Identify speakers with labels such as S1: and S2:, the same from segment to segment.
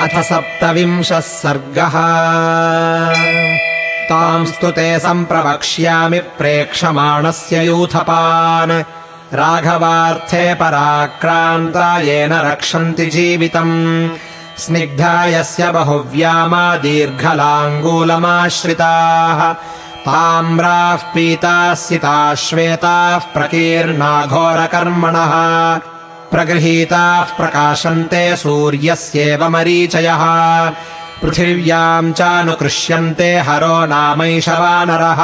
S1: अथ सप्तविंशः सर्गः। तांस्तु ते सम्प्रवक्ष्यामि प्रेक्षमाणस्य यूथपान्। राघवार्थे पराक्रान्ता येन रक्षन्ति जीवितम्। स्निग्धा यस्य बहुव्यामा दीर्घलाङ्गूलमाश्रिताः। ताम्राः पीताः सिताः श्वेताः प्रकीर्णा घोरकर्मणः प्रगृहीताः प्रकाशन्ते सूर्यस्येव मरीचयः पृथिव्याम् चानुकृष्यन्ते हरो नामैषवानरः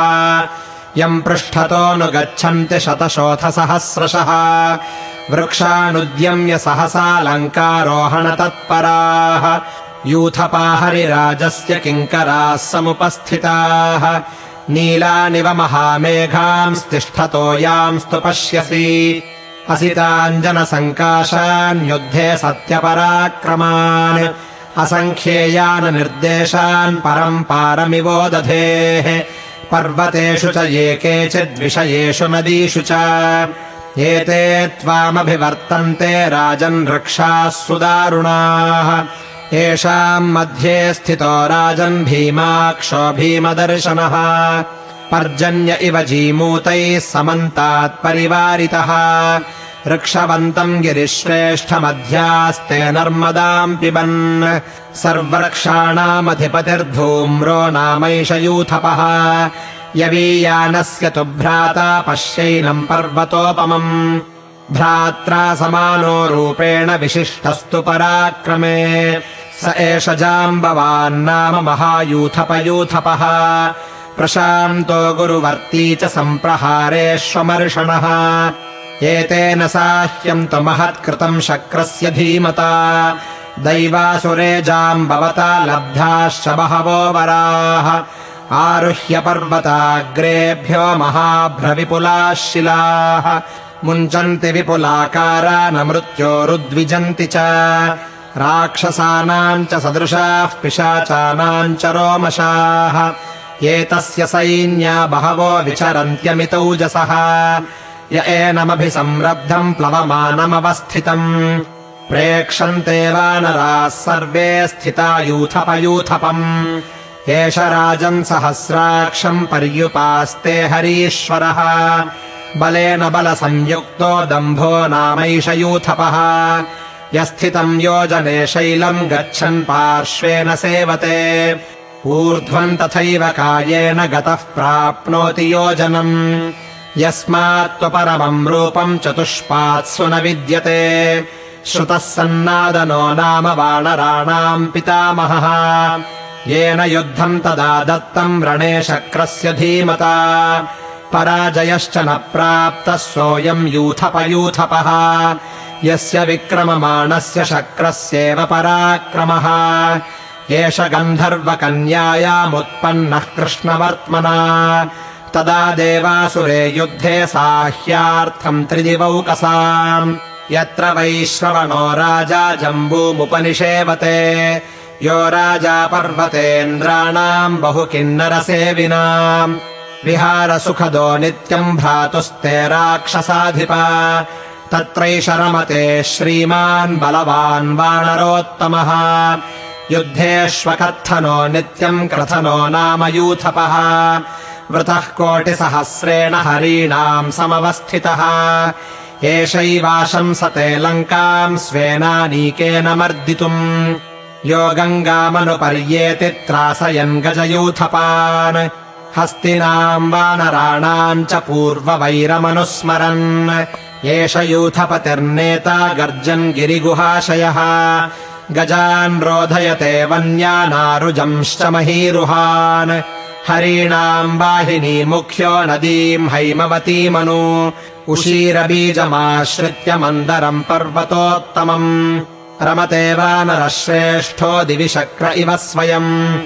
S1: यम् पृष्ठतोऽनुगच्छन्ति शतशोथसहस्रशः। वृक्षानुद्यम्य सहसालङ्कारोहणतत्पराः यूथपाहरिराजस्य किङ्कराः समुपस्थिताः। नीलानिव महामेघांस्तिष्ठतो यांस्तु पश्यसि असिताञ्जनसङ्काशान्युद्धे सत्यपराक्रमान् असङ्ख्येयान् निर्देशान् परम् पारमिवो दधेः। पर्वतेषु च ये केचिद्विषयेषु नदीषु च। एते त्वामभिवर्तन्ते राजन् वृक्षाः सुदारुणाः येषाम् मध्ये स्थितो राजन् भीमाक्षो भीमदर्शनः। पर्जन्य इव जीमूतैः समन्तात् परिवारितः वृक्षवन्तम् गिरिश्रेष्ठमध्यास्ते नर्मदाम् पिबन्। सर्ववृक्षाणामधिपतिर्धूम्रो नामैष यूथपः। यवीयानस्य तु भ्राता पश्यैनम् पर्वतोपमम्। भ्रात्रा समानो रूपेण विशिष्टस्तु पराक्रमे। स एष जाम्बवान्नाम महायूथपयूथपः प्रशान्तो गुरुवर्ती च सम्प्रहारेष्वमर्षणः एतेन साह्यम् तु महत्कृतम् शक्रस्य धीमता। दैवासुरे जाम्बवता लब्धाश्च बहवो वराः। आरुह्य पर्वताग्रेभ्यो महाभ्रविपुलाः शिलाः। मुञ्चन्ति विपुलाकारा न मृत्योरुद्विजन्ति च। राक्षसानाम् च सदृशाः पिशाचानाम् च रोमशाः। एतस्य सैन्या बहवो विचरन्त्यमितौजसः य एनमभिसंरब्धम् प्लवमानमवस्थितम्। प्रेक्षन्ते वानराः सर्वे स्थिता यूथपयूथपम् एष राजन् सहस्राक्षम् पर्युपास्ते हरीश्वरः। बलेन बलसंयुक्तो दम्भो नामैष यूथपः। यस्थितम् योजने शैलम् गच्छन् पार्श्वेन सेवते। ऊर्ध्वम् तथैव कायेन गतः प्राप्नोति योजनम् यस्मात्त्वपरमम् रूपम् चतुष्पात्सु न विद्यते। श्रुतः सन्नादनो नाम वानराणाम् पितामहः। येन युद्धम् तदा दत्तम् रणे शक्रस्य धीमता। पराजयश्च न प्राप्तः सोऽयम् यूथपयूथपः। यस्य विक्रममाणस्य शक्रस्येव पराक्रमः। एष गन्धर्वकन्यायामुत्पन्नः कृष्णवर्त्मना तदा देवासुरे युद्धे साह्यार्थम् त्रिदिवौकसाम्। यत्र वैश्रवणो राजा जम्बूमुपनिषेवते यो राजा पर्वतेन्द्राणाम् बहु किन्नरसेविनाम् विहारसुखदो नित्यम् भ्रातुस्ते राक्षसाधिपा तत्रैष रमते श्रीमान् बलवान् वानरोत्तमः। युद्धेष्वकर्थनो नित्यम् क्रथनो नाम यूथपः वृतः कोटिसहस्रेण हरीणाम् समवस्थितः। एषैवाशंसते लङ्काम् स्वेनानीकेन मर्दितुम्। यो गङ्गामनुपर्येति त्रासयन् गजयूथपान्। हस्तिनाम् वानराणाम् च पूर्ववैरमनुस्मरन्। एष यूथपतिर्नेता गर्जन् गिरिगुहाशयः। गजान् रोधयते वन्यानारुजंश्च महीरुहान् हरीणाम् वाहिनी मुख्यो नदीम् हैमवतीमनु उशीरबीजमाश्रित्य मन्दरम् पर्वतोत्तमम्। रमते वानरः श्रेष्ठो दिवि शक्र इव स्वयम्।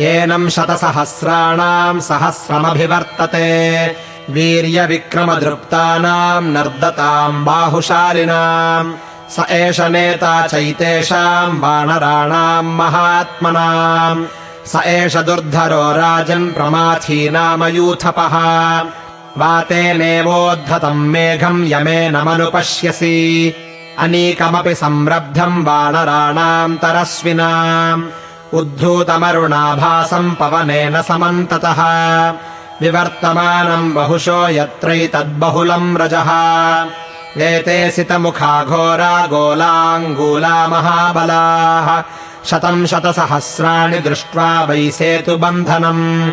S1: एनम् शतसहस्राणाम् सहस्रमभिवर्तते। वीर्यविक्रमदृप्तानाम् नर्दताम् बाहुशालिनाम्। स एष नेता चैतेषाम् वानराणाम् महात्मनाम् स एष दुर्धरो राजन् प्रमाथी नाम यूथपः। वातेनेवोद्धतम् मेघम् यमेनमनुपश्यसि अनीकमपि संरब्धम् वानराणाम् तरस्विनाम् उद्धूतमरुणाभासम् पवनेन समन्ततः। विवर्तमानम् बहुशो यत्रैतद्बहुलम् रजः। एते सितमुखा घोरा गोलाङ्गूला महाबलाः शतम् शतसहस्राणि दृष्ट्वा वैसेतुबन्धनम्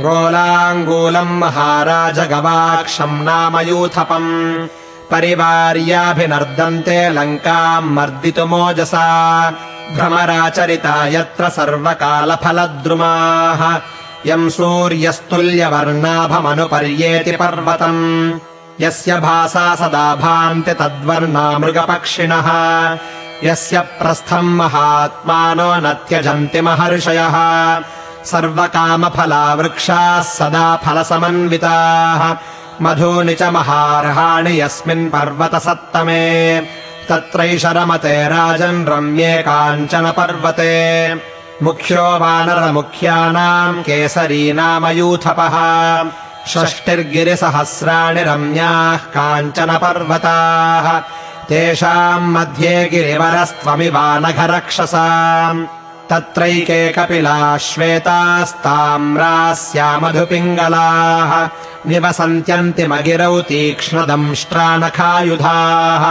S1: गोलाङ्गूलम् महाराज गवाक्षम् नाम यूथपम् परिवार्याभिनर्दन्ते लङ्काम् मर्दितुमोजसा भ्रमराचरिता यत्र सर्वकालफलद्रुमाः। यम् सूर्यस्तुल्यवर्णाभमनुपर्येति पर्वतम्। यस्य भासा सदा भान्ति तद्वर्णा मृगपक्षिणः यस्य प्रस्थम् महात्मानो न त्यजन्ति महर्षयः। सर्वकामफला वृक्षाः सदा फलसमन्विताः। मधूनि च महार्हाणि यस्मिन् पर्वतसत्तमे। तत्रैष रमते राजन् रम्ये काञ्चन पर्वते। मुख्यो वानरमुख्यानाम् केसरी नाम यूथपः। षष्टिर्गिरिसहस्राणि रम्याः काञ्चन पर्वताः तेषाम् मध्ये गिरिवरस्त्वमिवानघरक्षसाम्। तत्रैके कपिलाः श्वेतास्ताम्रास्यामधुपिङ्गलाः निवसन्त्यन्तिमगिरौ तीक्ष्णदंष्ट्रानखायुधाः।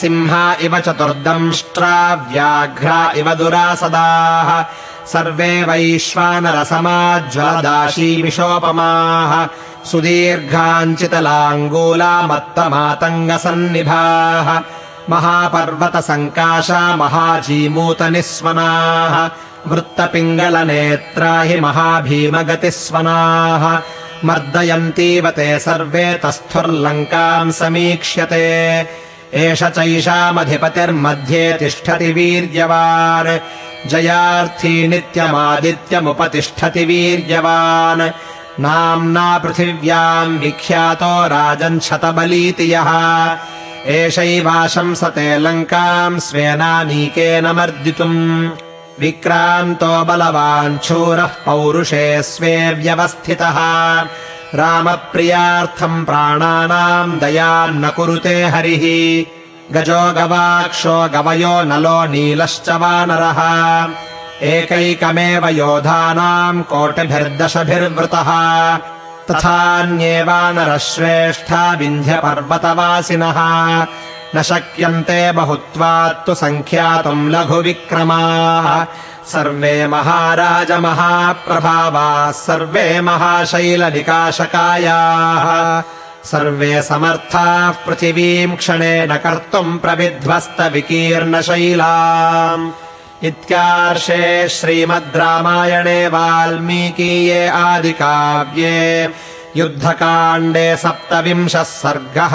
S1: सिंहा इव चतुर्दंष्ट्रा व्याघ्रा इव दुरासदाः सर्वे वैश्वानरसमाज्वलदाशीविशोपमाः सुदीर्घाञ्चितलाङ्गूलामत्तमातङ्गसन्निभाः महापर्वतसङ्काशा महाजीमूतनिस्वनाः वृत्तपिङ्गलनेत्रा हि महाभीमगतिस्वनाः मर्दयन्तीव ते सर्वे तस्थुर्लङ्काम् समीक्ष्यते एष चैषामधिपतिर्मध्ये तिष्ठति वीर्यवान् जयार्थी नित्यमादित्यमुपतिष्ठति वीर्यवान्। नाम्ना पृथिव्याम् विख्यातो राजन् यः। एषैवाशंसते लङ्काम् स्वेनानीकेन मर्दितुम्। विक्रान्तो बलवान् शूरः पौरुषे स्वे व्यवस्थितः। रामप्रियार्थम् प्राणानाम् दयान्न कुरुते हरिः गजो गवाक्षो गवयो नलो नीलश्च वानरः। एकैकमेव योधानाम् कोटिभिर्दशभिर्वृतः। तथान्ये वानरश्रेष्ठा विन्ध्यपर्वतवासिनः। न शक्यन्ते बहुत्वात्तु सङ्ख्यातुम् लघुविक्रमाः। सर्वे महाराजमहाप्रभावाः सर्वे महाशैलनिकाशकायाः सर्वे समर्थाः पृथिवीम् क्षणेन कर्तुम् प्रविध्वस्तविकीर्णशैला इत्यार्षे श्रीमद् रामायणे वाल्मीकीये आदिकाव्ये युद्धकाण्डे सप्तविंशः सर्गः